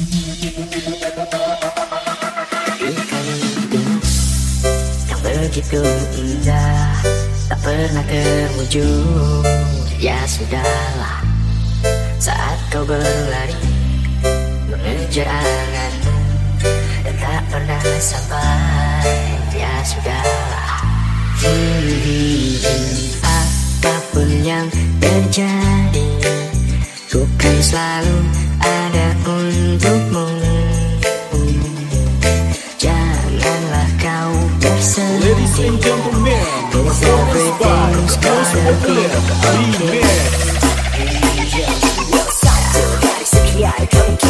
Yang begitu indah Tak pernah terwujud. Ya sudahlah Saat kau berlari Mengejar angan Dan tak pernah sampai. Ya sudahlah. Hmm, Apa pun yang terjadi Ku kan selalu Remix. Remix.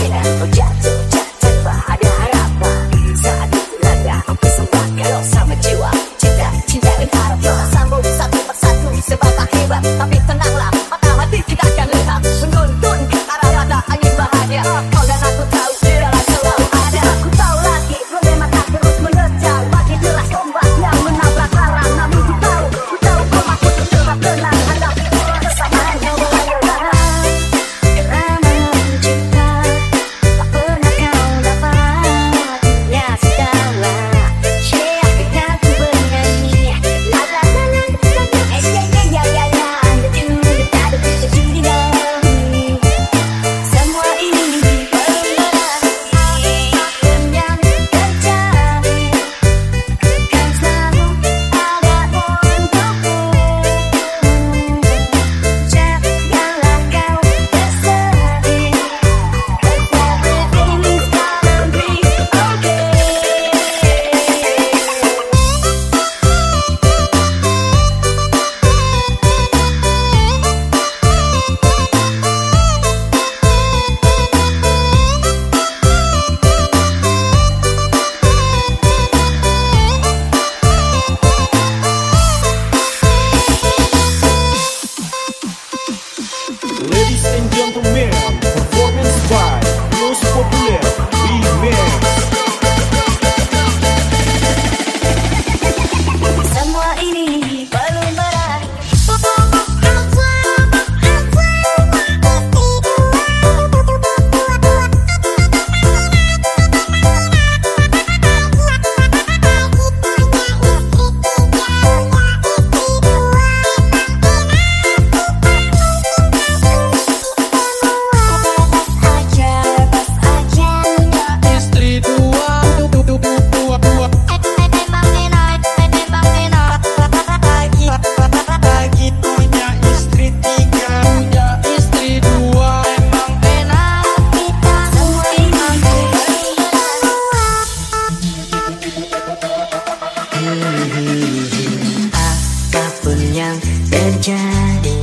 Apa pun yang terjadi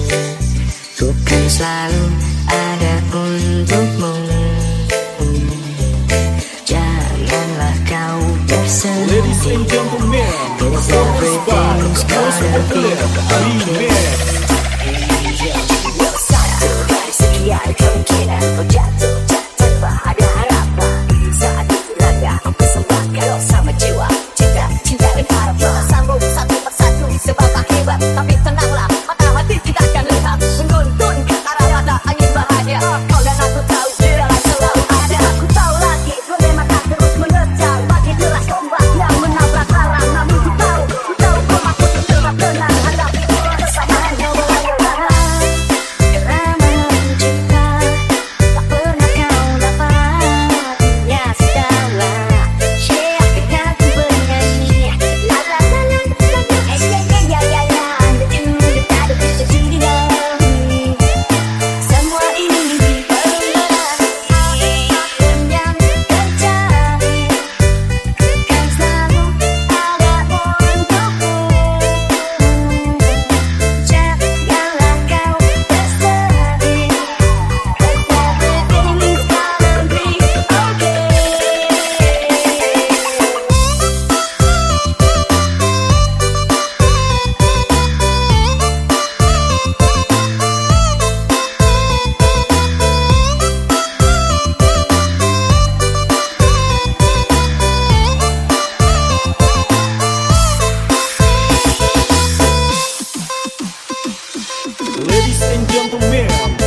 Ku kan selalu ada untukmu. Janganlah kau bersedih Cause everything's gonna be okay Satu hari sekian kemungkinan kau jatuh. canto mesmo.